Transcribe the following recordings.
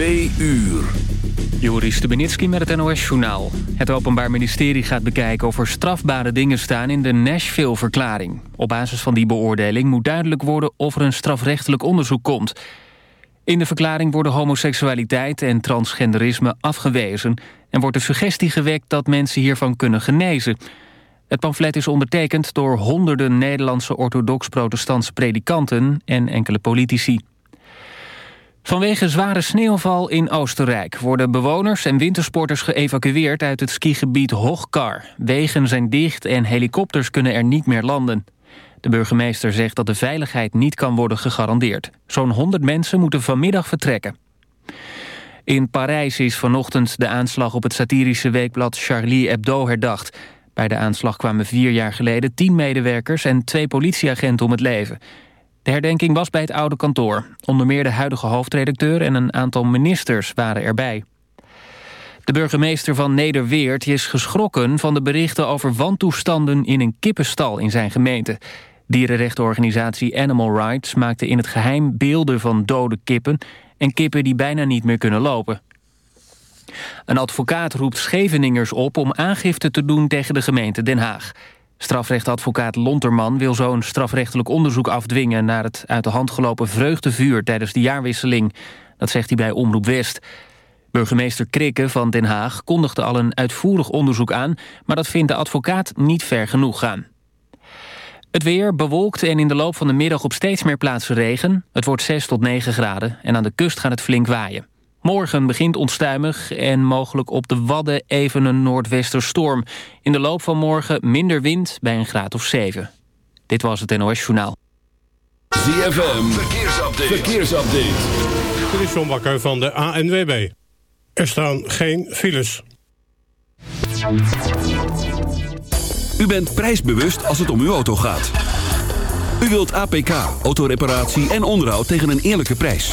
Twee uur. Joris Stubenitski met het NOS-journaal. Het Openbaar Ministerie gaat bekijken of er strafbare dingen staan in de Nashville-verklaring. Op basis van die beoordeling moet duidelijk worden of er een strafrechtelijk onderzoek komt. In de verklaring worden homoseksualiteit en transgenderisme afgewezen... en wordt de suggestie gewekt dat mensen hiervan kunnen genezen. Het pamflet is ondertekend door honderden Nederlandse orthodox-protestantse predikanten... en enkele politici. Vanwege zware sneeuwval in Oostenrijk worden bewoners en wintersporters geëvacueerd uit het skigebied Hochkar. Wegen zijn dicht en helikopters kunnen er niet meer landen. De burgemeester zegt dat de veiligheid niet kan worden gegarandeerd. Zo'n 100 mensen moeten vanmiddag vertrekken. In Parijs is vanochtend de aanslag op het satirische weekblad Charlie Hebdo herdacht. Bij de aanslag kwamen vier jaar geleden tien medewerkers en twee politieagenten om het leven. De herdenking was bij het oude kantoor. Onder meer de huidige hoofdredacteur en een aantal ministers waren erbij. De burgemeester van Nederweert is geschrokken van de berichten over wantoestanden in een kippenstal in zijn gemeente. Dierenrechtenorganisatie Animal Rights maakte in het geheim beelden van dode kippen en kippen die bijna niet meer kunnen lopen. Een advocaat roept Scheveningers op om aangifte te doen tegen de gemeente Den Haag. Strafrechtadvocaat Lonterman wil zo'n strafrechtelijk onderzoek afdwingen... naar het uit de hand gelopen vreugdevuur tijdens de jaarwisseling. Dat zegt hij bij Omroep West. Burgemeester Krikke van Den Haag kondigde al een uitvoerig onderzoek aan... maar dat vindt de advocaat niet ver genoeg gaan. Het weer bewolkt en in de loop van de middag op steeds meer plaatsen regen. Het wordt 6 tot 9 graden en aan de kust gaat het flink waaien. Morgen begint onstuimig en mogelijk op de Wadden even een noordwesterstorm. In de loop van morgen minder wind bij een graad of 7. Dit was het NOS Journaal. ZFM, verkeersupdate. verkeersupdate. Dit is John Bakker van de ANWB. Er staan geen files. U bent prijsbewust als het om uw auto gaat. U wilt APK, autoreparatie en onderhoud tegen een eerlijke prijs.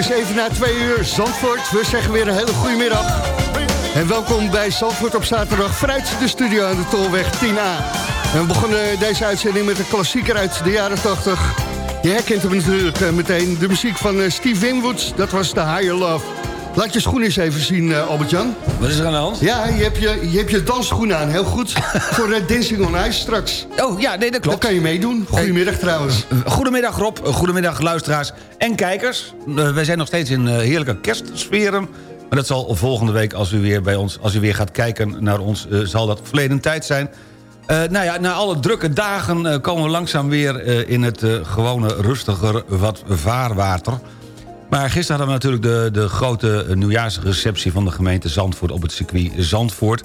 Is even na twee uur Zandvoort. We zeggen weer een hele goede middag. En welkom bij Zandvoort op zaterdag vanuit de studio aan de Tolweg 10A. En we begonnen deze uitzending met een klassieker uit de jaren 80. Je herkent hem natuurlijk eh, meteen. De muziek van eh, Steve Winwood, dat was de Higher Love. Laat je schoenen eens even zien, uh, Albert-Jan. Wat is er aan de hand? Ja, je hebt je, je, hebt je dansschoenen aan. Heel goed. Voor uh, Dancing on Ice straks. Oh, ja, nee, dat klopt. Dat kan je meedoen. Goedemiddag trouwens. Goedemiddag Rob, goedemiddag luisteraars en kijkers. wij zijn nog steeds in heerlijke kerstsferen. Maar dat zal volgende week, als u weer, bij ons, als u weer gaat kijken naar ons... zal dat verleden tijd zijn... Uh, nou ja, na alle drukke dagen uh, komen we langzaam weer uh, in het gewone rustiger wat vaarwater. Maar gisteren hadden we natuurlijk de, de grote nieuwjaarsreceptie... van de gemeente Zandvoort op het circuit Zandvoort.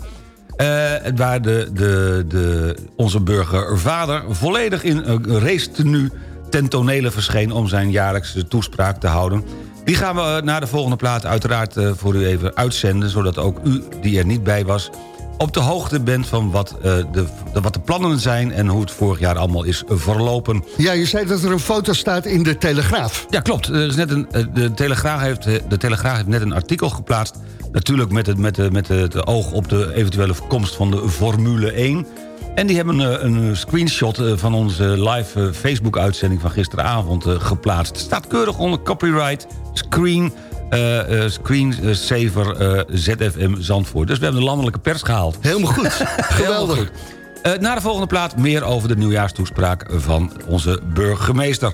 waar de, de, de, onze burgervader volledig in een race tenue ten tonele verscheen... om zijn jaarlijkse toespraak te houden. Die gaan we na de volgende plaat uiteraard voor u even uitzenden... zodat ook u, die er niet bij was op de hoogte bent van wat, uh, de, wat de plannen zijn... en hoe het vorig jaar allemaal is verlopen. Ja, je zei dat er een foto staat in de Telegraaf. Ja, klopt. Er is net een, eh, de, Telegraaf heeft, de Telegraaf heeft net een artikel geplaatst... natuurlijk met het, met, met het oog op de eventuele komst van de Formule 1... En die hebben een, een screenshot van onze live Facebook-uitzending van gisteravond geplaatst. Het staat keurig onder copyright, screen uh, uh, screensaver uh, ZFM Zandvoort. Dus we hebben de landelijke pers gehaald. Helemaal goed. Geweldig. Goed. na de volgende plaat meer over de nieuwjaarstoespraak van onze burgemeester.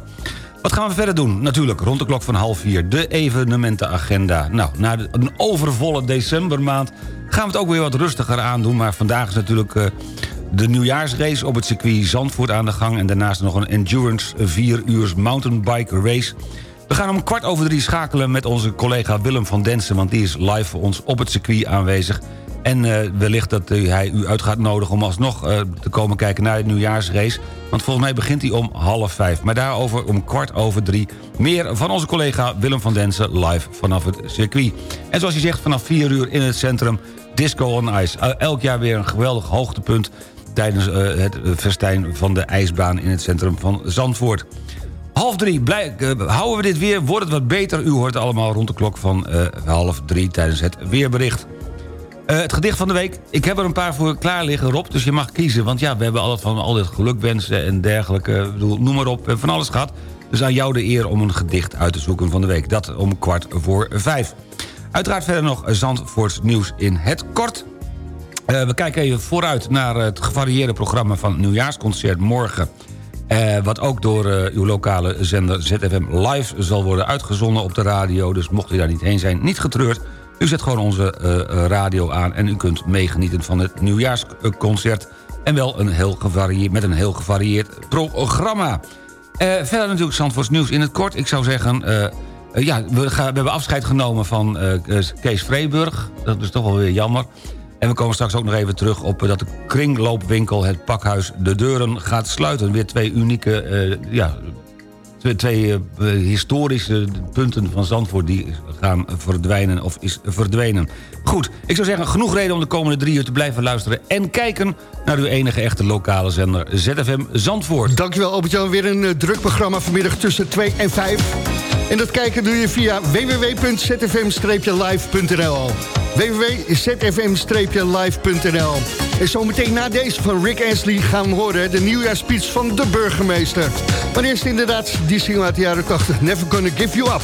Wat gaan we verder doen? Natuurlijk, rond de klok van half vier, de evenementenagenda. Nou, na een overvolle decembermaand gaan we het ook weer wat rustiger aandoen. Maar vandaag is natuurlijk de nieuwjaarsrace op het circuit Zandvoort aan de gang... en daarnaast nog een endurance 4 uur mountainbike race... We gaan om kwart over drie schakelen met onze collega Willem van Densen... want die is live voor ons op het circuit aanwezig. En uh, wellicht dat hij u uit gaat nodigen om alsnog uh, te komen kijken naar de nieuwjaarsrace. Want volgens mij begint hij om half vijf. Maar daarover om kwart over drie meer van onze collega Willem van Densen... live vanaf het circuit. En zoals hij zegt, vanaf vier uur in het centrum Disco on Ice. elk jaar weer een geweldig hoogtepunt tijdens het festijn van de ijsbaan in het centrum van Zandvoort. Half drie, blij, uh, houden we dit weer, wordt het wat beter. U hoort allemaal rond de klok van uh, half drie tijdens het weerbericht. Uh, het gedicht van de week, ik heb er een paar voor klaar liggen, Rob. Dus je mag kiezen, want ja, we hebben altijd van al dit gelukwensen en dergelijke. Bedoel, noem maar op, van alles gehad. Dus aan jou de eer om een gedicht uit te zoeken van de week. Dat om kwart voor vijf. Uiteraard verder nog Zandvoorts nieuws in het kort. we kijken even vooruit naar het gevarieerde programma van het nieuwjaarsconcert morgen... Uh, wat ook door uh, uw lokale zender ZFM live zal worden uitgezonden op de radio. Dus mocht u daar niet heen zijn, niet getreurd. U zet gewoon onze uh, radio aan en u kunt meegenieten van het nieuwjaarsconcert. En wel een heel gevarieerd, met een heel gevarieerd programma. verder natuurlijk Zandvoorts nieuws in het kort. Ik zou zeggen, ja, we, we, hebben afscheid genomen van Kees Vreeburg. Dat is toch wel weer jammer. En we komen straks ook nog even terug op dat de kringloopwinkel... het pakhuis de deuren gaat sluiten. Weer twee unieke, uh, ja, twee, twee uh, historische punten van Zandvoort... die gaan verdwijnen of is verdwenen. Goed, ik zou zeggen, genoeg reden om de komende drie uur te blijven luisteren... en kijken naar uw enige echte lokale zender ZFM Zandvoort. Dankjewel Albert-Jan, weer een druk programma vanmiddag tussen 2 en 5. En dat kijken doe je via www.zfm-live.nl www.zfm-live.nl En zometeen na deze van Rick Astley gaan we horen... de nieuwjaarspeech van de burgemeester. Maar eerst inderdaad die single uit de jaren 80... Never Gonna Give You Up.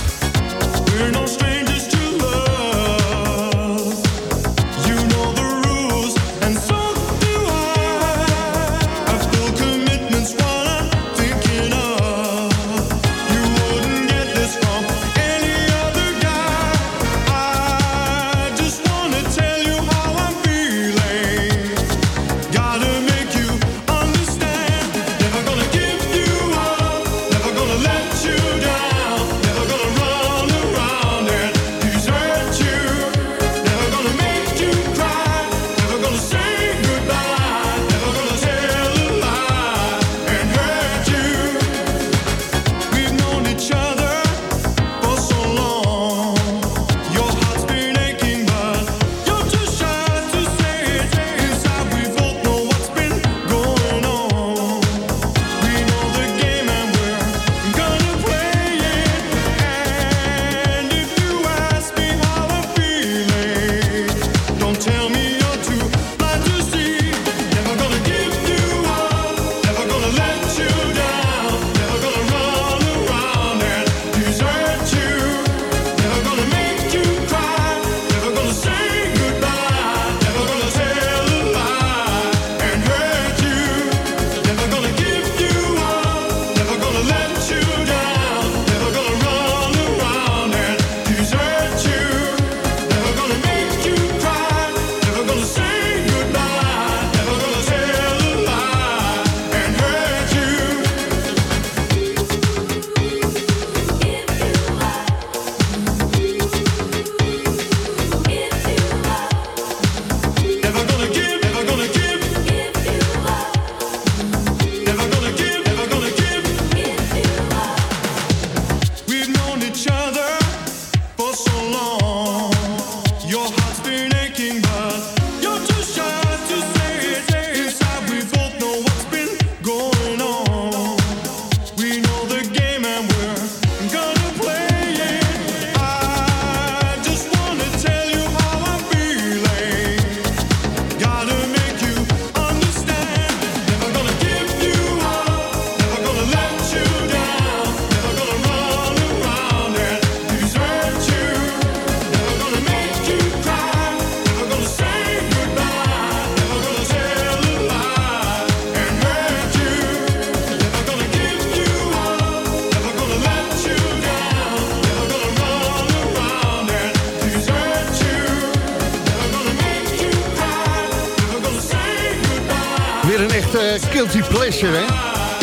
Hè?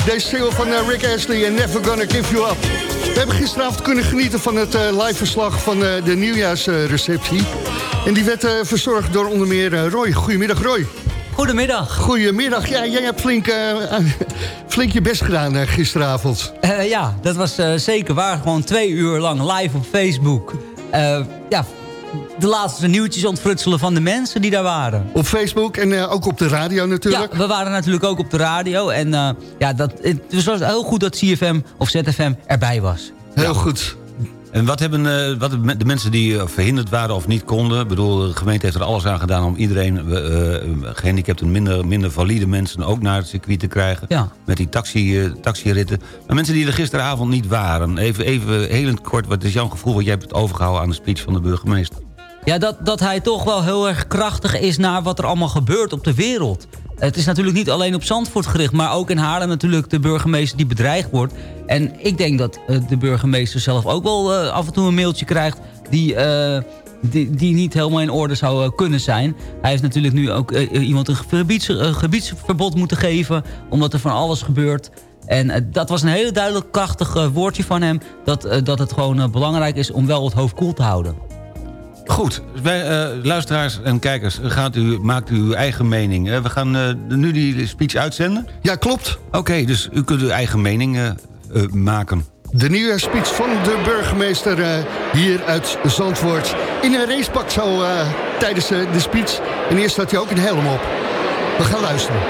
Deze single van uh, Rick Astley en Never Gonna Give You Up. We hebben gisteravond kunnen genieten van het uh, live verslag van de nieuwjaarsreceptie. en die werd verzorgd door onder meer Roy. Goedemiddag, Roy. Goedemiddag. Goedemiddag. Ja, jij hebt flink, flink je best gedaan gisteravond. ja, dat was zeker waar. Gewoon twee uur lang live op Facebook. ja, de laatste nieuwtjes ontfrutselen van de mensen die daar waren. Op Facebook en uh, ook op de radio natuurlijk? Ja, we waren natuurlijk ook op de radio. En uh, ja, dat, het was heel goed dat CFM of ZFM erbij was. Heel ja. goed. En wat hebben uh, wat de mensen die verhinderd waren of niet konden... Ik bedoel, de gemeente heeft er alles aan gedaan om iedereen... gehandicapten, minder, minder valide mensen ook naar het circuit te krijgen. Ja. Met die taxi, taxiritten. Maar mensen die er gisteravond niet waren... even, even heel kort, wat is jouw gevoel... wat jij hebt overgehouden aan de speech van de burgemeester? Ja, dat, dat hij toch wel heel erg krachtig is naar wat er allemaal gebeurt op de wereld. Het is natuurlijk niet alleen op Zandvoort gericht... maar ook in Haarlem natuurlijk de burgemeester die bedreigd wordt. En ik denk dat eh, de burgemeester zelf ook wel uh, af en toe een mailtje krijgt... die, uh, die, niet helemaal in orde zou kunnen zijn. Hij heeft natuurlijk nu ook iemand een, gebieds, gebiedsverbod moeten geven... omdat er van alles gebeurt... En dat was een hele duidelijk krachtig woordje van hem... dat, dat het gewoon belangrijk is om wel het hoofd koel te houden. Goed, wij, uh, luisteraars en kijkers, gaat u, maakt u uw eigen mening. Uh, we gaan uh, nu die speech uitzenden? Ja, klopt. Oké, dus u kunt uw eigen mening maken. De nieuwe speech van de burgemeester hier uit Zandvoort. In een racepak zo tijdens de speech. En eerst staat hij ook een helm op. We gaan luisteren.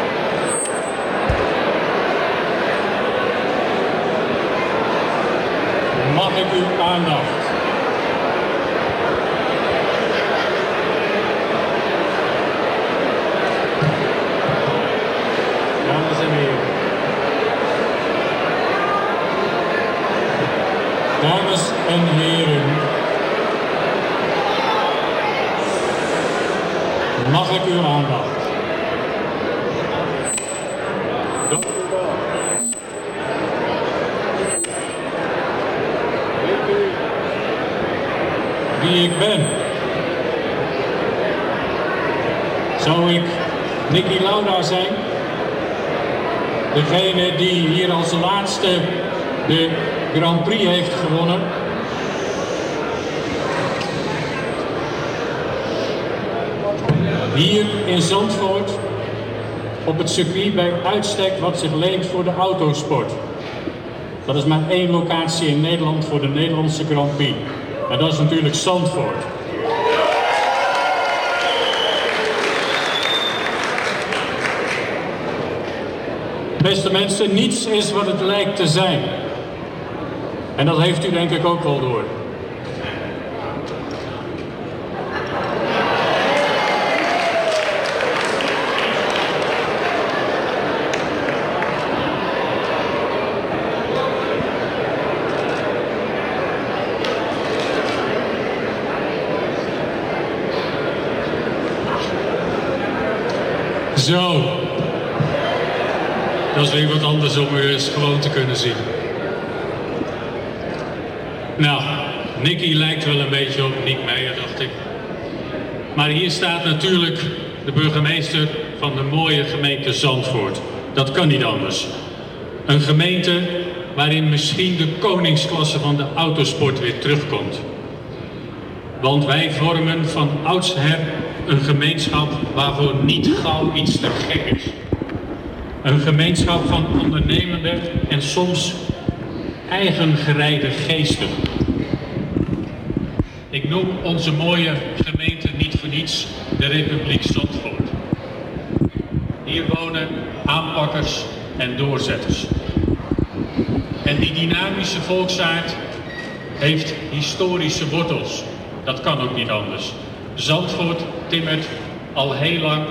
Mag ik uw aandacht? Dames en heren, wie ik ben? Zou ik Nicky Lauda zijn? Degene die hier als laatste de Grand Prix heeft gewonnen. Hier in Zandvoort op het circuit bij uitstek wat zich leent voor de autosport. Dat is maar één locatie in Nederland voor de Nederlandse Grand Prix. En dat is natuurlijk Zandvoort. Beste mensen, niets is wat het lijkt te zijn. En dat heeft u denk ik ook wel door. Zo. Dat is weer wat anders om u eens gewoon te kunnen zien. Nou, Nicky lijkt wel een beetje op Nick Meijer, dacht ik. Maar hier staat natuurlijk de burgemeester van de mooie gemeente Zandvoort. Dat kan niet anders. Een gemeente waarin misschien de koningsklasse van de autosport weer terugkomt. Want wij vormen van oudsher een gemeenschap waarvoor niet gauw iets te gek is. Een gemeenschap van ondernemende en soms eigengereide geesten. Ik noem onze mooie gemeente niet voor niets de Republiek Zandvoort. Hier wonen aanpakkers en doorzetters. En die dynamische volksaard heeft historische wortels. Dat kan ook niet anders. Zandvoort timmert al heel lang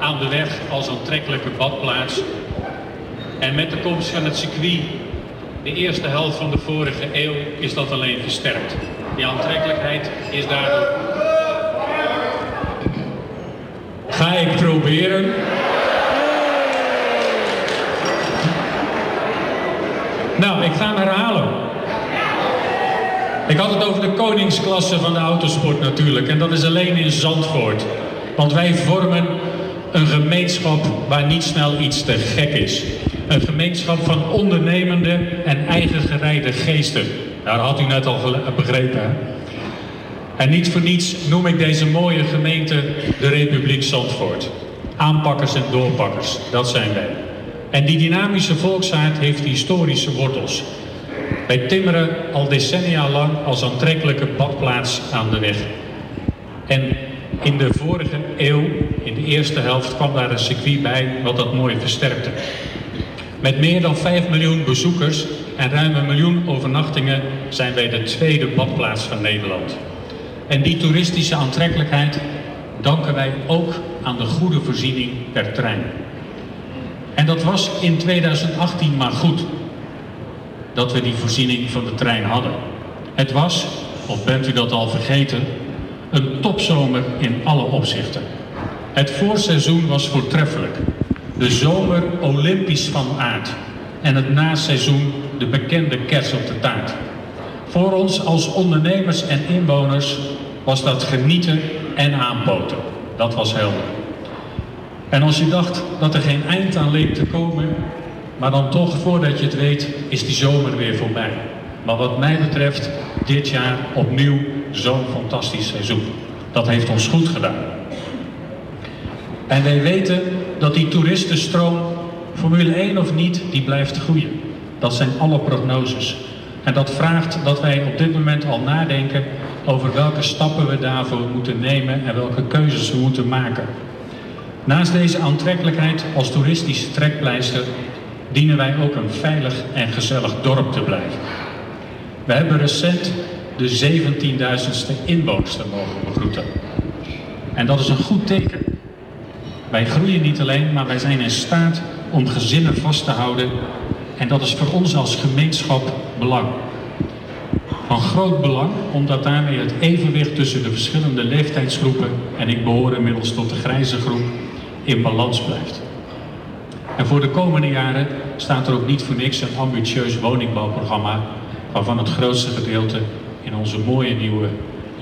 aan de weg als aantrekkelijke badplaats. En met de komst van het circuit de eerste helft van de vorige eeuw is dat alleen versterkt. Die aantrekkelijkheid is daardoor. Ga ik proberen. Nou, ik ga hem herhalen. Ik had het over de koningsklasse van de autosport natuurlijk. En dat is alleen in Zandvoort. Want wij vormen Een gemeenschap waar niet snel iets te gek is. Een gemeenschap van ondernemende en eigen gereide geesten. Daar had u net al begrepen. Hè? En niet voor niets noem ik deze mooie gemeente de Republiek Zandvoort. Aanpakkers en doorpakkers, dat zijn wij. En die dynamische volksaard heeft historische wortels. Wij timmeren al decennia lang als aantrekkelijke badplaats aan de weg. En in de vorige eeuw, in de eerste helft, kwam daar een circuit bij wat dat mooi versterkte. Met meer dan 5 miljoen bezoekers en ruim een miljoen overnachtingen zijn wij de tweede badplaats van Nederland. En die toeristische aantrekkelijkheid danken wij ook aan de goede voorziening per trein. En dat was in 2018 maar goed dat we die voorziening van de trein hadden. Het was, of bent u dat al vergeten, een topzomer in alle opzichten. Het voorseizoen was voortreffelijk. De zomer olympisch van aard. En het naseizoen de bekende kers op de taart. Voor ons als ondernemers en inwoners was dat genieten en aanpoten. Dat was helder. En als je dacht dat er geen eind aan leek te komen, maar dan toch voordat je het weet, is die zomer weer voorbij. Maar wat mij betreft, dit jaar opnieuw zo'n fantastisch seizoen. Dat heeft ons goed gedaan. En wij weten dat die toeristenstroom, Formule 1 of niet, die blijft groeien. Dat zijn alle prognoses. En dat vraagt dat wij op dit moment al nadenken over welke stappen we daarvoor moeten nemen en welke keuzes we moeten maken. Naast deze aantrekkelijkheid als toeristische trekpleister dienen wij ook een veilig en gezellig dorp te blijven. We hebben recent de 17.000ste inwoners mogen begroeten. En dat is een goed teken. Wij groeien niet alleen, maar wij zijn in staat om gezinnen vast te houden. En dat is voor ons als gemeenschap belang. Van groot belang, omdat daarmee het evenwicht tussen de verschillende leeftijdsgroepen, en ik behoor inmiddels tot de grijze groep, in balans blijft. En voor de komende jaren staat er ook niet voor niks een ambitieus woningbouwprogramma, waarvan het grootste gedeelte in onze mooie nieuwe,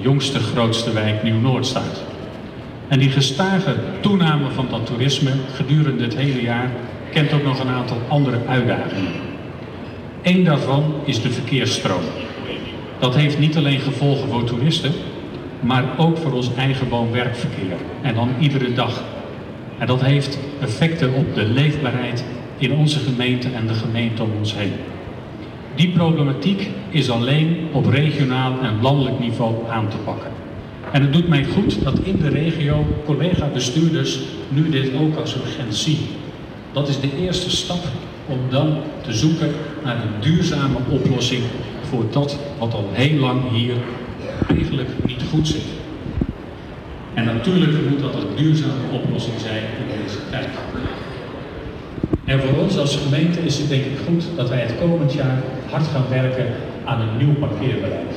jongste grootste wijk Nieuw-Noord staat. En die gestage toename van dat toerisme gedurende het hele jaar kent ook nog een aantal andere uitdagingen. Eén daarvan is de verkeersstroom. Dat heeft niet alleen gevolgen voor toeristen, maar ook voor ons eigen woon-werkverkeer. En dan iedere dag. En dat heeft effecten op de leefbaarheid in onze gemeente en de gemeente om ons heen. Die problematiek is alleen op regionaal en landelijk niveau aan te pakken. En het doet mij goed dat in de regio collega-bestuurders nu dit ook als urgent zien. Dat is de eerste stap om dan te zoeken naar een duurzame oplossing voor dat wat al heel lang hier eigenlijk niet goed zit. En natuurlijk moet dat een duurzame oplossing zijn in deze tijd. En voor ons als gemeente is het denk ik goed dat wij het komend jaar hard gaan werken aan een nieuw parkeerbeleid.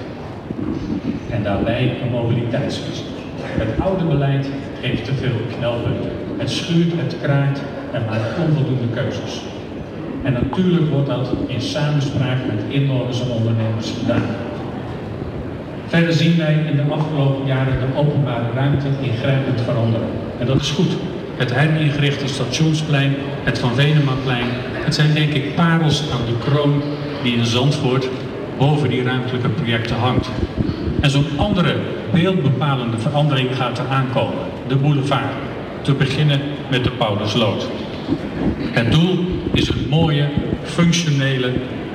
En daarbij een mobiliteitsvisie. Het oude beleid geeft te veel knelpunten. Het schuurt, het kraakt en maakt onvoldoende keuzes. En natuurlijk wordt dat in samenspraak met inwoners en ondernemers gedaan. Verder zien wij in de afgelopen jaren de openbare ruimte ingrijpend veranderen. En dat is goed. Het heringerichte stationsplein, het Van Venemaplein, het zijn denk ik parels aan de kroon die in Zandvoort boven die ruimtelijke projecten hangt. En zo'n andere beeldbepalende verandering gaat er aankomen. De boulevard. Te beginnen met de Paulusloot. Het doel is een mooie, functionele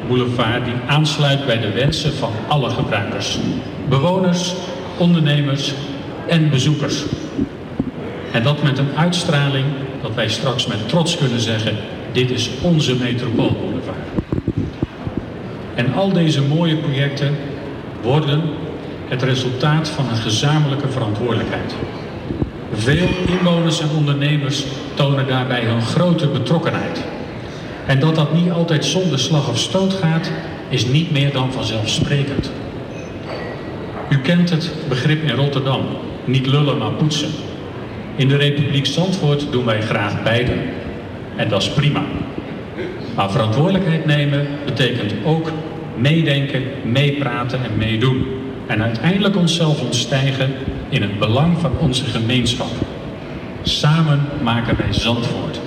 boulevard die aansluit bij de wensen van alle gebruikers. Bewoners, ondernemers en bezoekers. En dat met een uitstraling dat wij straks met trots kunnen zeggen, dit is onze metropoolboulevard. En al deze mooie projecten worden het resultaat van een gezamenlijke verantwoordelijkheid. Veel inwoners en ondernemers tonen daarbij hun grote betrokkenheid. En dat dat niet altijd zonder slag of stoot gaat, is niet meer dan vanzelfsprekend. U kent het begrip in Rotterdam, niet lullen maar poetsen. In de Republiek Zandvoort doen wij graag beide. En dat is prima. Maar verantwoordelijkheid nemen betekent ook meedenken, meepraten en meedoen. En uiteindelijk onszelf ontstijgen in het belang van onze gemeenschap. Samen maken wij Zandvoort.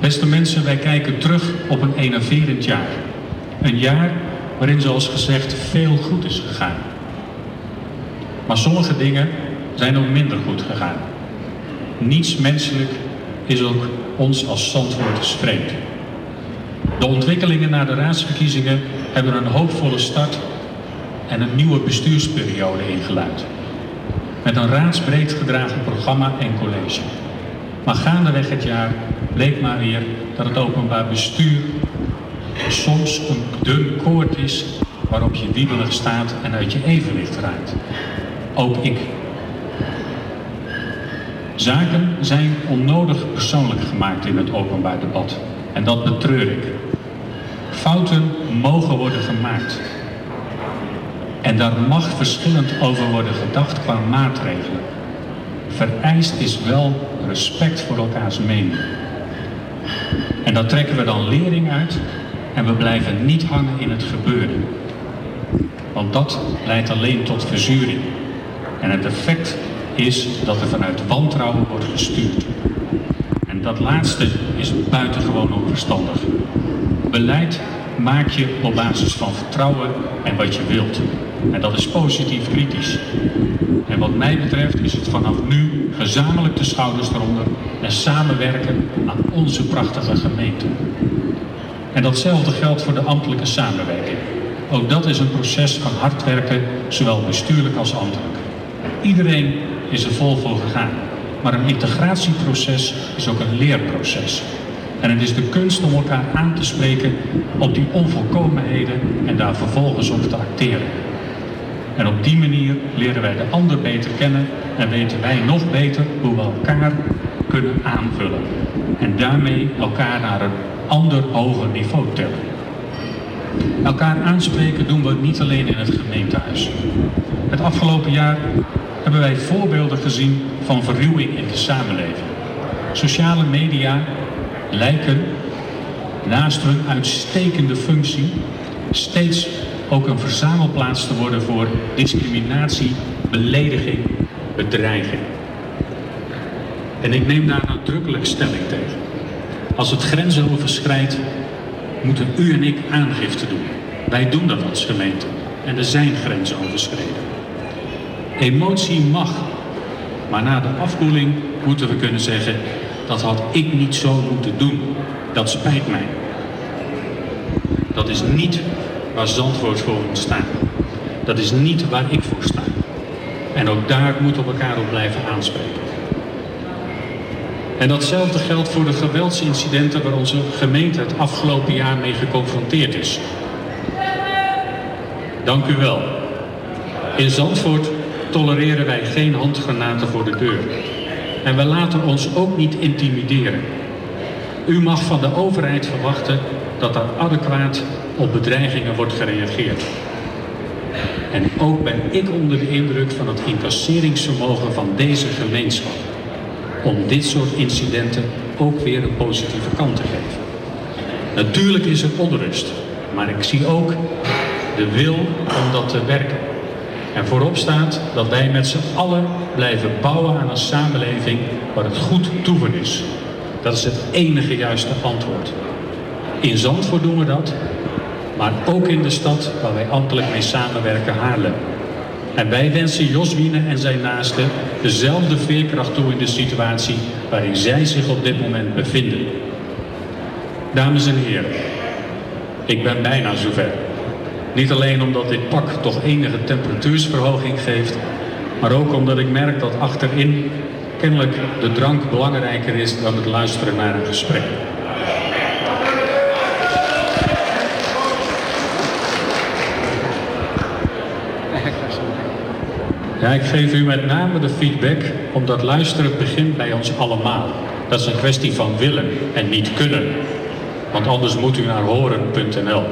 Beste mensen, wij kijken terug op een enerverend jaar. Een jaar waarin zoals gezegd veel goed is gegaan. Maar sommige dingen zijn ook minder goed gegaan. Niets menselijk is ook ons als Zandvoorters vreemd. De ontwikkelingen na de raadsverkiezingen hebben een hoopvolle start en een nieuwe bestuursperiode ingeluid. Met een raadsbreed gedragen programma en college. Maar gaandeweg het jaar bleek maar weer dat het openbaar bestuur soms een dun koord is waarop je wiebelig staat en uit je evenwicht raakt. Ook ik. Zaken zijn onnodig persoonlijk gemaakt in het openbaar debat. En dat betreur ik. Fouten mogen worden gemaakt. En daar mag verschillend over worden gedacht qua maatregelen. Vereist is wel respect voor elkaars mening. En daar trekken we dan lering uit en we blijven niet hangen in het gebeuren. Want dat leidt alleen tot verzuring. En het effect is dat er vanuit wantrouwen wordt gestuurd. En dat laatste is buitengewoon onverstandig. Beleid maak je op basis van vertrouwen en wat je wilt. En dat is positief kritisch. En wat mij betreft is het vanaf nu gezamenlijk de schouders eronder en samenwerken aan onze prachtige gemeente. En datzelfde geldt voor de ambtelijke samenwerking. Ook dat is een proces van hard werken, zowel bestuurlijk als ambtelijk. Iedereen is er vol voor gegaan. Maar een integratieproces is ook een leerproces. En het is de kunst om elkaar aan te spreken op die onvolkomenheden en daar vervolgens op te acteren. En op die manier leren wij de ander beter kennen en weten wij nog beter hoe we elkaar kunnen aanvullen. En daarmee elkaar naar een ander hoger niveau tillen. Elkaar aanspreken doen we niet alleen in het gemeentehuis. Het afgelopen jaar hebben wij voorbeelden gezien van verruwing in de samenleving. Sociale media lijken naast hun uitstekende functie steeds ook een verzamelplaats te worden voor discriminatie, belediging, bedreiging. En ik neem daar nadrukkelijk stelling tegen. Als het grenzen overschrijdt, moeten u en ik aangifte doen. Wij doen dat als gemeente. En er zijn grenzen overschreden. Emotie mag. Maar na de afkoeling moeten we kunnen zeggen, dat had ik niet zo moeten doen. Dat spijt mij. Dat is niet waar Zandvoort voor moet staan. Dat is niet waar ik voor sta. En ook daar moeten we elkaar op blijven aanspreken. En datzelfde geldt voor de geweldsincidenten waar onze gemeente het afgelopen jaar mee geconfronteerd is. Dank u wel. In Zandvoort tolereren wij geen handgranaten voor de deur. En we laten ons ook niet intimideren. U mag van de overheid verwachten dat er adequaat op bedreigingen wordt gereageerd. En ook ben ik onder de indruk van het incasseringsvermogen van deze gemeenschap. Om dit soort incidenten ook weer een positieve kant te geven. Natuurlijk is er onrust, maar ik zie ook de wil om dat te werken. En voorop staat dat wij met z'n allen blijven bouwen aan een samenleving waar het goed toeven is. Dat is het enige juiste antwoord. In Zandvoort doen we dat, maar ook in de stad waar wij ambtelijk mee samenwerken, Haarlem. En wij wensen Jos Wiene en zijn naasten dezelfde veerkracht toe in de situatie waarin zij zich op dit moment bevinden. Dames en heren, ik ben bijna zover. Niet alleen omdat dit pak toch enige temperatuursverhoging geeft, maar ook omdat ik merk dat achterin kennelijk de drank belangrijker is dan het luisteren naar een gesprek. Ja, ik geef u met name de feedback omdat luisteren begint bij ons allemaal. Dat is een kwestie van willen en niet kunnen. Want anders moet u naar horen.nl.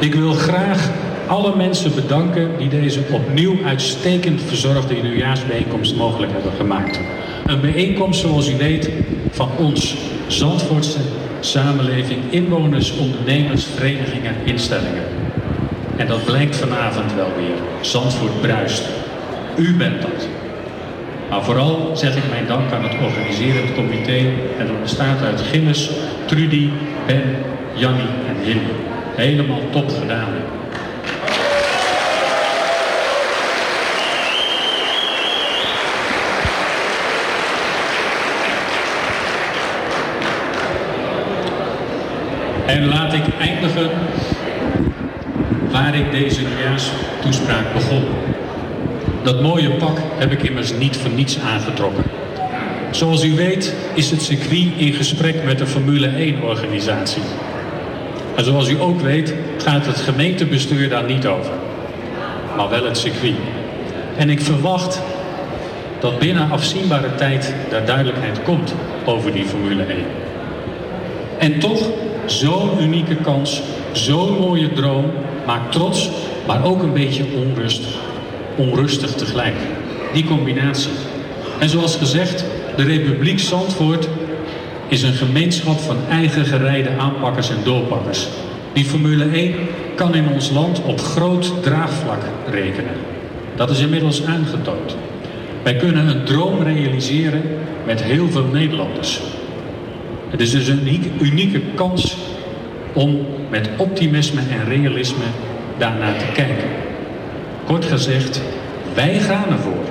Ik wil graag alle mensen bedanken die deze opnieuw uitstekend verzorgde nieuwjaarsbijeenkomst mogelijk hebben gemaakt. Een bijeenkomst, zoals u weet, van ons Zandvoortse samenleving, inwoners, ondernemers, verenigingen, instellingen. En dat blijkt vanavond wel weer. Zandvoort bruist. U bent dat. Maar vooral zeg ik mijn dank aan het organiserend comité en dat bestaat uit Gilles, Trudy, Ben, Jannie en Hilly. Helemaal top gedaan. En laat ik eindigen waar ik deze toespraak begon. Dat mooie pak heb ik immers niet voor niets aangetrokken. Zoals u weet is het circuit in gesprek met de Formule 1-organisatie. En zoals u ook weet gaat het gemeentebestuur daar niet over. Maar wel het circuit. En ik verwacht dat binnen afzienbare tijd daar duidelijkheid komt over die Formule 1. En toch, zo'n unieke kans, zo'n mooie droom, maakt trots, maar ook een beetje onrust. Onrustig tegelijk. Die combinatie. En zoals gezegd, de Republiek Zandvoort is een gemeenschap van eigen gereide aanpakkers en doorpakkers. Die Formule 1 kan in ons land op groot draagvlak rekenen. Dat is inmiddels aangetoond. Wij kunnen een droom realiseren met heel veel Nederlanders. Het is dus een unieke kans om met optimisme en realisme daarnaar te kijken. Kort gezegd, wij gaan ervoor.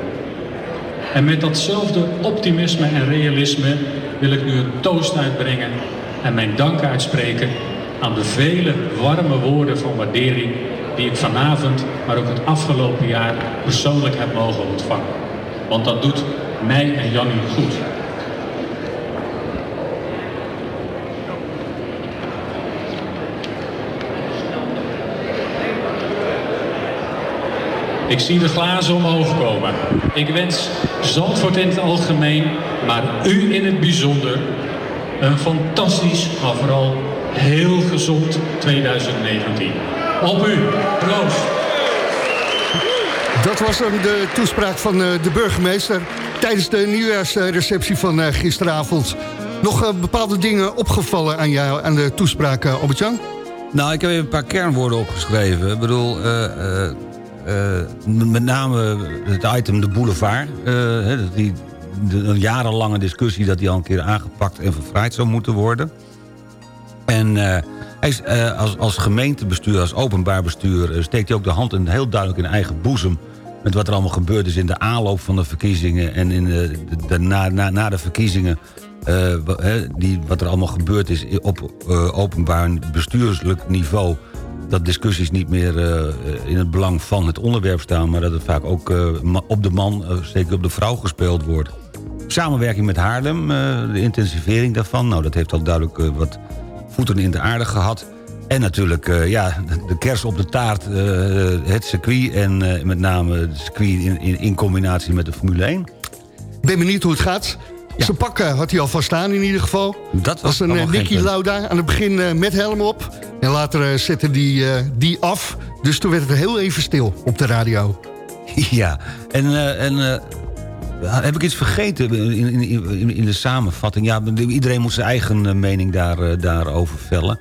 En met datzelfde optimisme en realisme wil ik nu een toast uitbrengen en mijn dank uitspreken aan de vele warme woorden van waardering die ik vanavond, maar ook het afgelopen jaar persoonlijk heb mogen ontvangen. Want dat doet mij en Jannie goed. Ik zie de glazen omhoog komen. Ik wens Zandvoort in het algemeen, maar u in het bijzonder, een fantastisch, maar vooral heel gezond 2019. Op u, proost. Dat was dan de toespraak van eh, de burgemeester tijdens de nieuwjaarsreceptie van eh, gisteravond. Nog eh, bepaalde dingen opgevallen aan jou aan de toespraak, Albert-Jan? Nou, ik heb even een paar kernwoorden opgeschreven. Ik bedoel, uh, met name het item de boulevard. Uh, die, een jarenlange discussie dat die al een keer aangepakt en verfraaid zou moeten worden. En uh, hij is, als, als gemeentebestuur, als openbaar bestuur... steekt hij ook de hand in, heel duidelijk in eigen boezem... met wat er allemaal gebeurd is in de aanloop van de verkiezingen... en in de, na, na, de verkiezingen... die, wat er allemaal gebeurd is op openbaar bestuurselijk niveau dat discussies niet meer uh, in het belang van het onderwerp staan... maar dat het vaak ook uh, op de man, uh, zeker op de vrouw gespeeld wordt. Samenwerking met Haarlem, de intensivering daarvan... nou, dat heeft al duidelijk wat voeten in de aarde gehad. En natuurlijk ja, de kers op de taart, het circuit... en met name het circuit in, in, in combinatie met de Formule 1. Ik ben benieuwd hoe het gaat. Ja. Zijn pak had hij al van staan in ieder geval. Dat was, was een Nicky Lauda aan het begin met helm op. En later zette die, die af. Dus toen werd het heel even stil op de radio. Ja, en, en heb ik iets vergeten in, in, in, de samenvatting? Ja, iedereen moet zijn eigen mening daar, daarover vellen.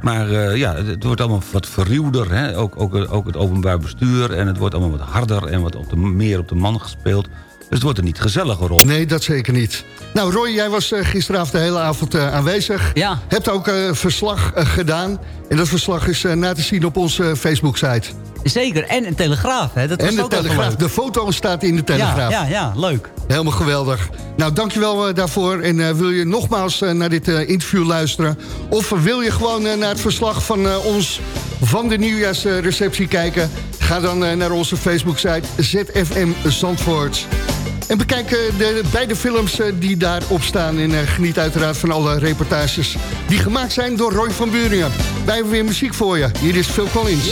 Maar ja, het wordt allemaal wat verruwder. Hè? Ook, ook, ook het openbaar bestuur. En het wordt allemaal wat harder en wat op de, meer op de man gespeeld. Dus het wordt er niet gezelliger op. Nee, dat zeker niet. Nou, Roy, jij was uh, gisteravond de hele avond uh, aanwezig. Ja. Hebt ook uh, verslag gedaan. En dat verslag is na te zien op onze Facebook-site. Zeker, en een Telegraaf. Hè? Dat en de Telegraaf. De foto staat in de Telegraaf. Ja, ja, ja leuk. Helemaal geweldig. Nou, dankjewel daarvoor. En wil je nogmaals naar dit interview luisteren... of wil je gewoon naar het verslag van ons van de nieuwjaarsreceptie kijken... ga dan naar onze Facebook-site ZFM Zandvoort. En bekijk de beide films eh, die daarop staan. En eh, geniet uiteraard van alle reportages die gemaakt zijn door Roy van Buringen. Wij hebben weer muziek voor je. Hier is Phil Collins.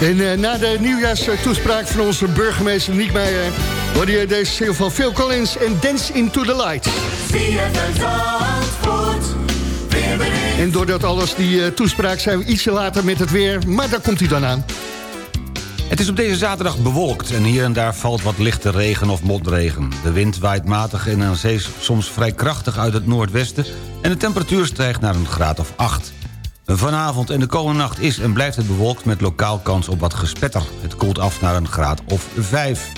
En eh, na de nieuwjaarstoespraak van onze burgemeester Niek Meijer... hoorde je deze single van Phil Collins en Dance Into The Light. En doordat alles die eh, toespraak zijn we ietsje later met het weer... maar daar komt hij dan aan. Het is op deze zaterdag bewolkt en hier en daar valt wat lichte regen of motregen. De wind waait matig en aan zee soms vrij krachtig uit het noordwesten... en de temperatuur stijgt naar een graad of 8. Vanavond en de komende nacht is en blijft het bewolkt... met lokaal kans op wat gespetter. Het koelt af naar een graad of 5.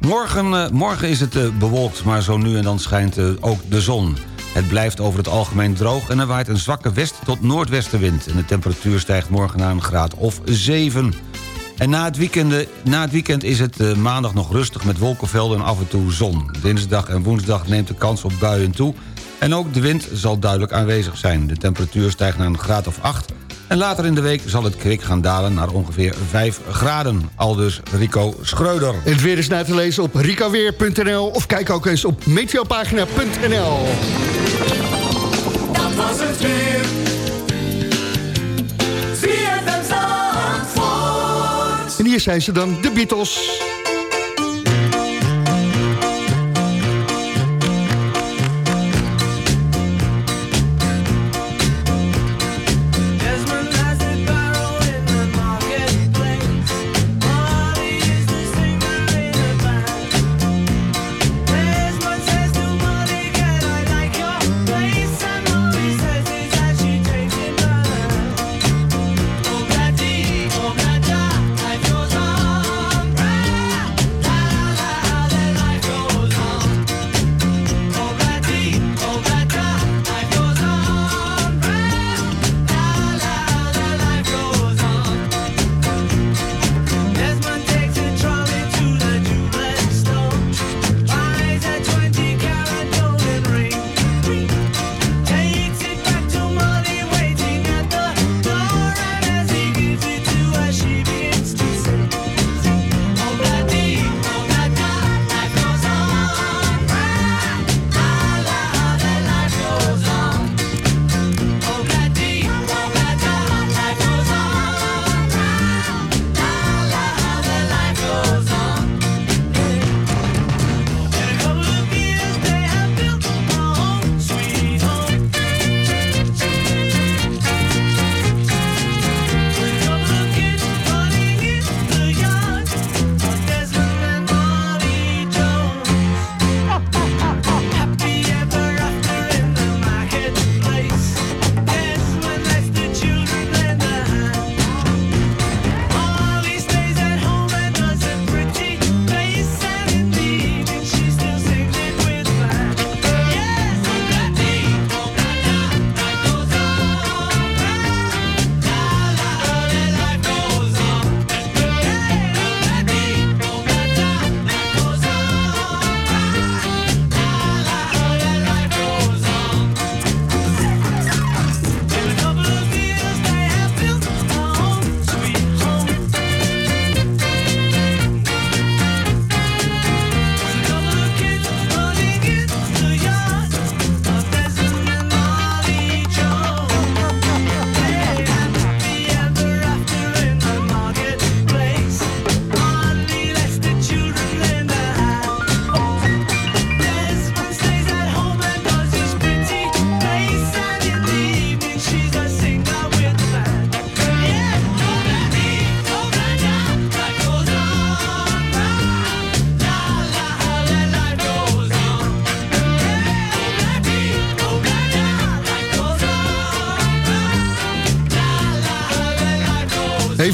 Morgen, eh, morgen is het eh, bewolkt, maar zo nu en dan schijnt eh, ook de zon. Het blijft over het algemeen droog en er waait een zwakke west- tot noordwestenwind. En de temperatuur stijgt morgen naar een graad of 7. En na het, weekend, na het weekend is het maandag nog rustig met wolkenvelden en af en toe zon. Dinsdag en woensdag neemt de kans op buien toe. En ook de wind zal duidelijk aanwezig zijn. De temperatuur stijgt naar een graad of 8. En later in de week zal het kwik gaan dalen naar ongeveer 5 graden. Aldus Rico Schreuder. Het weer is na te lezen op ricaweer.nl... of kijk ook eens op meteopagina.nl. Dat was het weer. En hier zijn ze dan, de Beatles.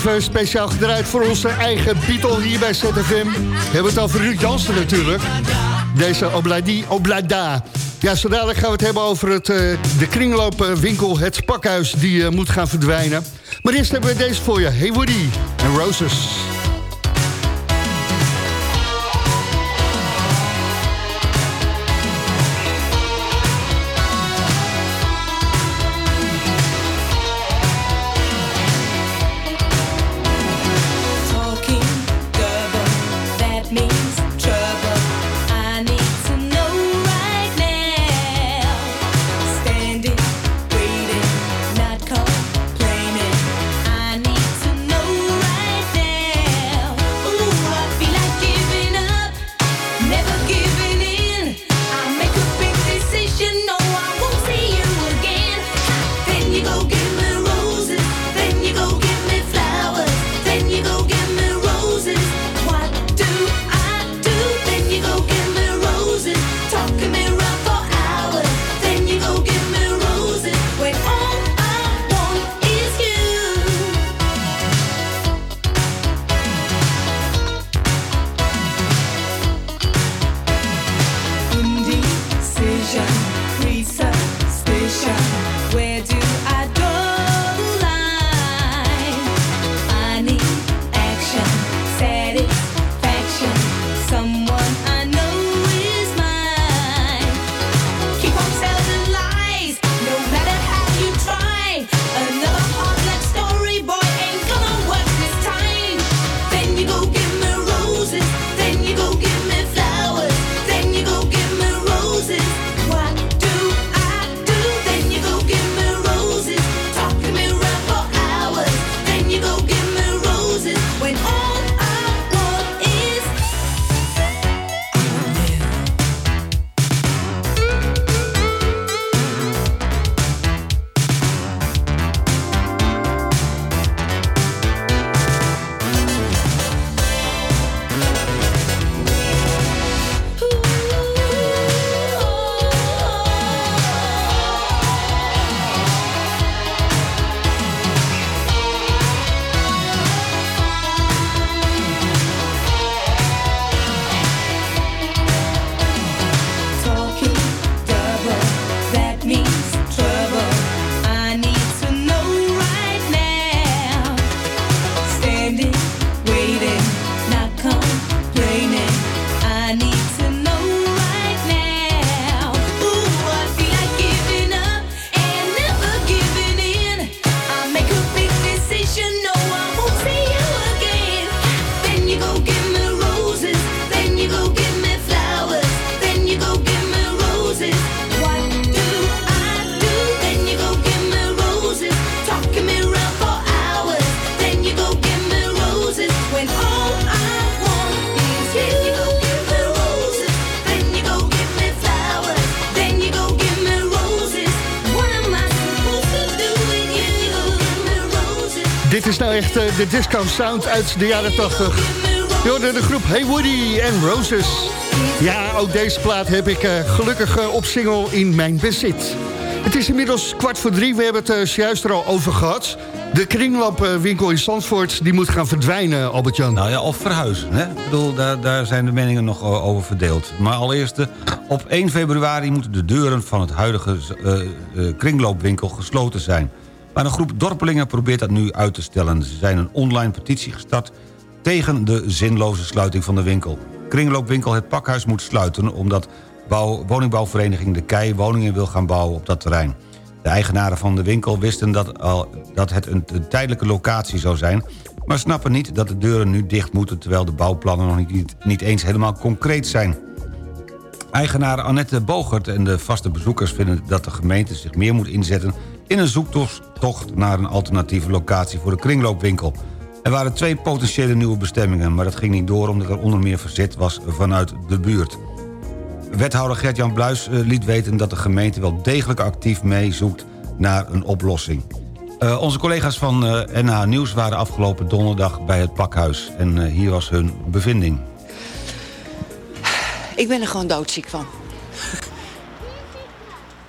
Even speciaal gedraaid voor onze eigen Beatle hier bij ZFM. We hebben het over Ruud Jansen natuurlijk. Deze Obladi Oblada. Ja, zo dadelijk gaan we het hebben over het, eh, de kringloopwinkel, het pakhuis... die eh, moet gaan verdwijnen. Maar eerst hebben we deze voor je. Hey Woody en Roses. Echt eh, de disco sound uit de jaren 80. Je de groep Hey Woody en Roses. Ja, ook deze plaat heb ik eh, gelukkig eh, op single in mijn bezit. Het is inmiddels kwart voor drie, we hebben het juist er al over gehad. De kringloopwinkel in Zandvoort die moet gaan verdwijnen, Albert-Jan. Nou ja, of verhuizen. Hè? Ik bedoel, daar, daar zijn de meningen nog over verdeeld. Maar allereerst, op 1 februari moeten de deuren van het huidige kringloopwinkel gesloten zijn. Maar een groep dorpelingen probeert dat nu uit te stellen. Ze zijn een online petitie gestart tegen de zinloze sluiting van de winkel. Kringloopwinkel Het Pakhuis moet sluiten... omdat bouw, woningbouwvereniging De Kei woningen wil gaan bouwen op dat terrein. De eigenaren van de winkel wisten dat, al, dat het een, tijdelijke locatie zou zijn... maar snappen niet dat de deuren nu dicht moeten... terwijl de bouwplannen nog niet, niet eens helemaal concreet zijn. Eigenaar Annette Bogert en de vaste bezoekers vinden dat de gemeente zich meer moet inzetten... in een zoektocht naar een alternatieve locatie voor de kringloopwinkel. Er waren twee potentiële nieuwe bestemmingen... maar dat ging niet door omdat er onder meer verzet was vanuit de buurt. Wethouder Gert-Jan Bluis eh, liet weten dat de gemeente wel degelijk actief meezoekt naar een oplossing. Eh, onze collega's van eh, NH Nieuws waren afgelopen donderdag bij het pakhuis. En hier was hun bevinding. Ik ben er gewoon doodziek van.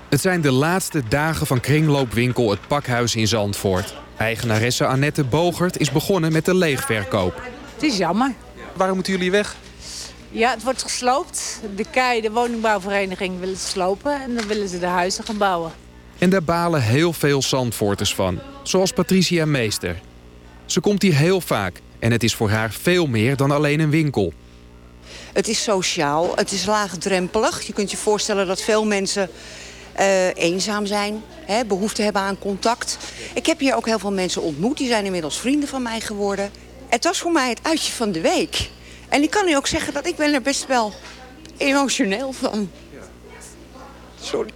Het zijn de laatste dagen van kringloopwinkel Het Pakhuis in Zandvoort. Eigenaresse Annette Bogert is begonnen met de leegverkoop. Het is jammer. Waarom moeten jullie weg? Ja, het wordt gesloopt. De KEI, de woningbouwvereniging, wil het slopen. En dan willen ze de huizen gaan bouwen. En daar balen heel veel Zandvoorters van. Zoals Patricia Meester. Ze komt hier heel vaak. En het is voor haar veel meer dan alleen een winkel. Het is sociaal, het is laagdrempelig. Je kunt je voorstellen dat veel mensen eh, eenzaam zijn, hè, behoefte hebben aan contact. Ik heb hier ook heel veel mensen ontmoet, die zijn inmiddels vrienden van mij geworden. Het was voor mij het uitje van de week. En ik kan u ook zeggen dat ik ben er best wel emotioneel van. Sorry.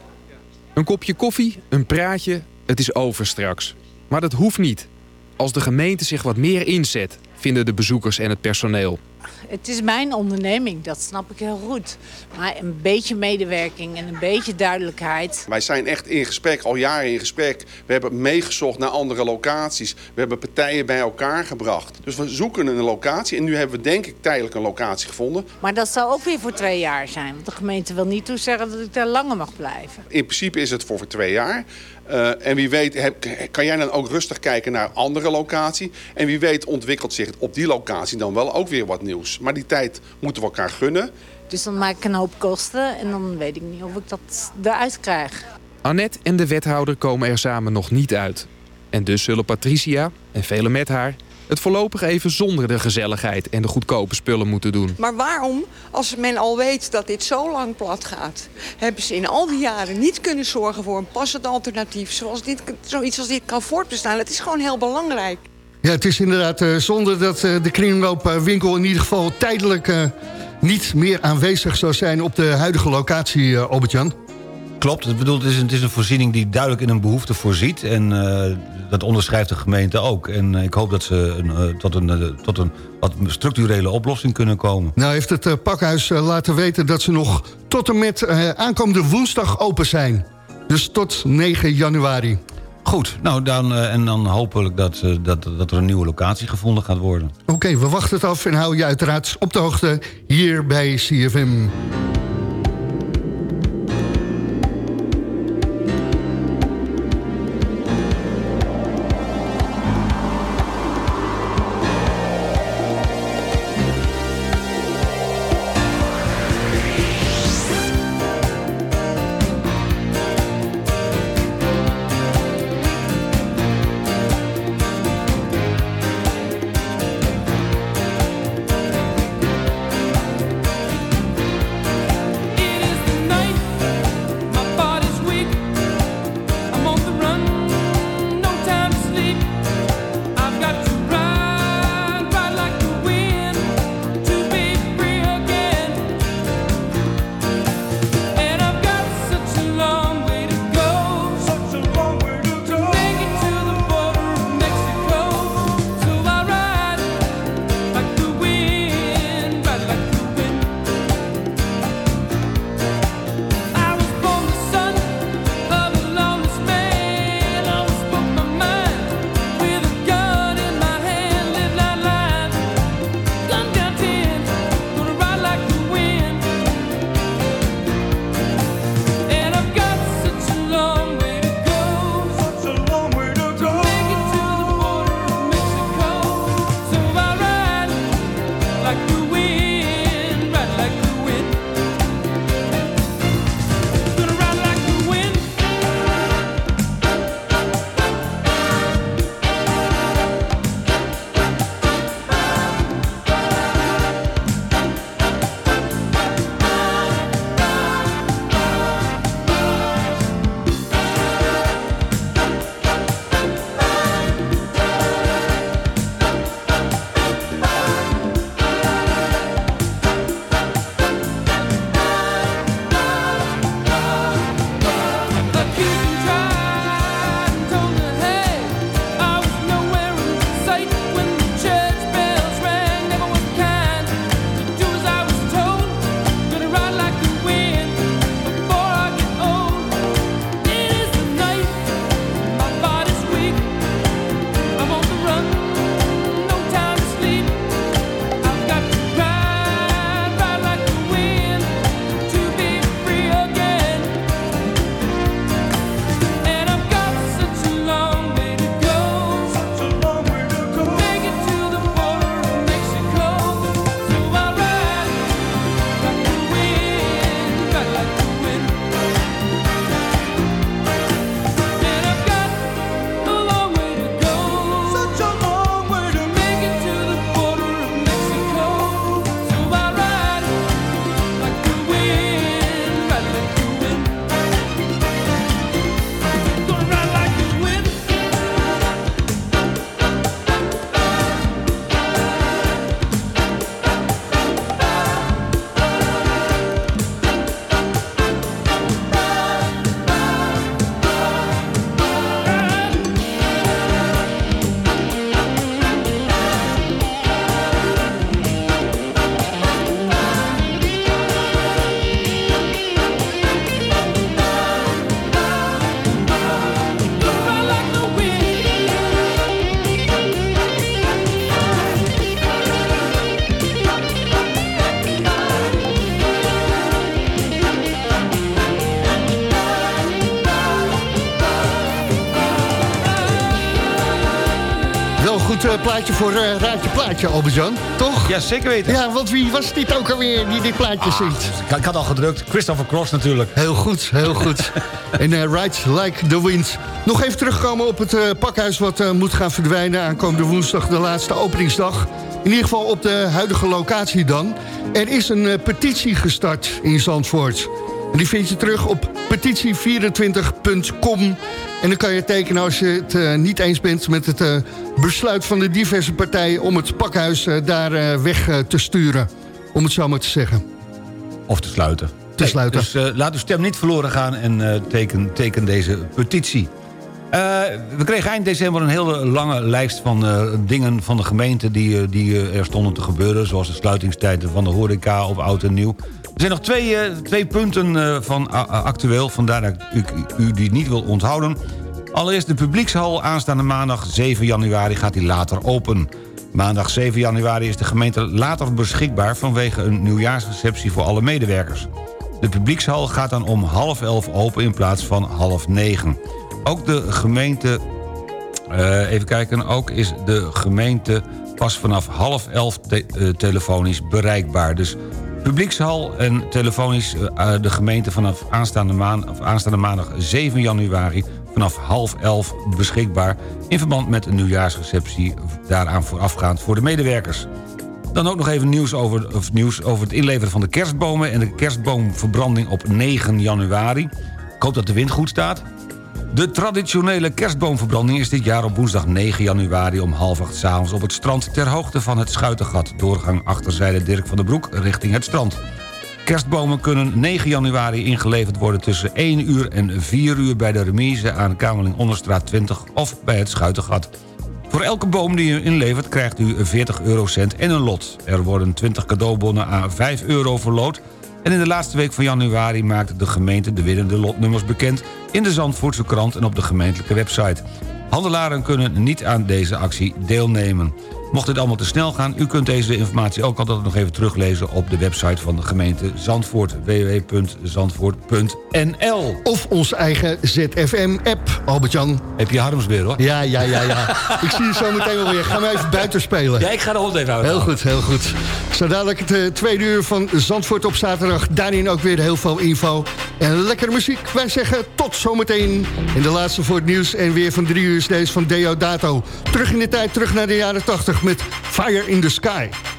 Een kopje koffie, een praatje, het is over straks. Maar dat hoeft niet. Als de gemeente zich wat meer inzet, vinden de bezoekers en het personeel. Het is mijn onderneming, dat snap ik heel goed. Maar een beetje medewerking en een beetje duidelijkheid. Wij zijn echt in gesprek, al jaren in gesprek. We hebben meegezocht naar andere locaties. We hebben partijen bij elkaar gebracht. Dus we zoeken een locatie. En nu hebben we denk ik tijdelijk een locatie gevonden. Maar dat zal ook weer voor twee jaar zijn. Want de gemeente wil niet toezeggen dat ik daar langer mag blijven. In principe is het voor, voor twee jaar. Uh, en wie weet heb, kan jij dan ook rustig kijken naar andere locatie. En wie weet ontwikkelt zich op die locatie dan wel ook weer wat nieuws. Maar die tijd moeten we elkaar gunnen. Dus dan maak ik een hoop kosten en dan weet ik niet of ik dat eruit krijg. Annette en de wethouder komen er samen nog niet uit. En dus zullen Patricia en velen met haar het voorlopig even zonder de gezelligheid en de goedkope spullen moeten doen. Maar waarom, als men al weet dat dit zo lang plat gaat... hebben ze in al die jaren niet kunnen zorgen voor een passend alternatief... zoals dit, zoiets als dit kan voortbestaan? Het is gewoon heel belangrijk. Ja, het is inderdaad uh, zonde dat uh, de kringloopwinkel in ieder geval tijdelijk... Uh, niet meer aanwezig zou zijn op de huidige locatie, Albert-Jan. Klopt, het, bedoelt, het, is een, het is een voorziening die duidelijk in een behoefte voorziet. En dat onderschrijft de gemeente ook. En uh, ik hoop dat ze een, uh, tot, een, tot een wat structurele oplossing kunnen komen. Nou heeft het pakhuis laten weten dat ze nog tot en met aankomende woensdag open zijn. Dus tot 9 januari. Goed, nou dan, en dan hopelijk dat, dat, dat er een nieuwe locatie gevonden gaat worden. Oké, okay, we wachten het af en hou je uiteraard op de hoogte hier bij CFM. Plaatje voor eh, Raadje Plaatje, Albert-Jan. Toch? Ja, zeker weten. Ja, want wie was dit ook alweer die dit plaatje zingt? Ik, ik had al gedrukt. Christopher Cross natuurlijk. Heel goed, heel goed. en uh, Rides Like the Wind. Nog even terugkomen op het uh, pakhuis wat moet gaan verdwijnen... aankomende woensdag, de laatste openingsdag. In ieder geval op de huidige locatie dan. Er is een petitie gestart in Zandvoort. En die vind je terug op petitie24.com. En dan kan je tekenen als je het uh, niet eens bent met het uh, besluit van de diverse partijen... om het pakhuis uh, daar weg te sturen, om het zo maar te zeggen. Of te sluiten. Te nee, sluiten. Dus laat uw stem niet verloren gaan en teken, teken deze petitie. we kregen eind december een hele lange lijst van dingen van de gemeente... die, die er stonden te gebeuren, zoals de sluitingstijden van de horeca of oud en nieuw... Er zijn nog twee, uh, twee punten uh, van actueel, vandaar dat ik u, die niet wil onthouden. Allereerst de publiekshal aanstaande maandag 7 januari gaat die later open. Maandag 7 januari is de gemeente later beschikbaar... vanwege een nieuwjaarsreceptie voor alle medewerkers. De publiekshal gaat dan om half elf open in plaats van half negen. Ook de gemeente... Uh, even kijken, ook is de gemeente pas vanaf half elf te telefonisch bereikbaar. Dus Publiekshal en telefonisch uh, de gemeente vanaf aanstaande, of aanstaande maandag 7 januari... vanaf half elf beschikbaar... in verband met een nieuwjaarsreceptie daaraan voorafgaand voor de medewerkers. Dan ook nog even nieuws over, of nieuws over het inleveren van de kerstbomen... en de kerstboomverbranding op 9 januari. Ik hoop dat de wind goed staat. De traditionele kerstboomverbranding is dit jaar op woensdag 9 januari... om half acht s'avonds op het strand ter hoogte van het Schuitengat. Doorgang achterzijde Dirk van den Broek richting het strand. Kerstbomen kunnen 9 januari ingeleverd worden tussen 1 uur en 4 uur... bij de remise aan Kamerling Onderstraat 20 of bij het Schuitengat. Voor elke boom die u inlevert krijgt u 40 eurocent en een lot. Er worden 20 cadeaubonnen aan 5 euro verloot... En in de laatste week van januari maakt de gemeente de winnende lotnummers bekend... in de Zandvoortse krant en op de gemeentelijke website. Handelaren kunnen niet aan deze actie deelnemen. Mocht dit allemaal te snel gaan, u kunt deze informatie ook altijd nog even teruglezen... op de website van de gemeente Zandvoort, www.zandvoort.nl. Of onze eigen ZFM-app, Albert-Jan. Heb je Harms weer, hoor. Ja, ja, ja, ja. ik zie je zo meteen wel weer. Ga maar even buiten spelen. Ja, ik ga de hond even houden. Heel goed, heel goed. Zo dadelijk het uh, tweede uur van Zandvoort op zaterdag. Daarin ook weer heel veel info en lekkere muziek. Wij zeggen tot zometeen in de laatste voor het nieuws. En weer van drie uur is deze van Deodato. Terug in de tijd, terug naar de jaren 80 met Fire in the Sky.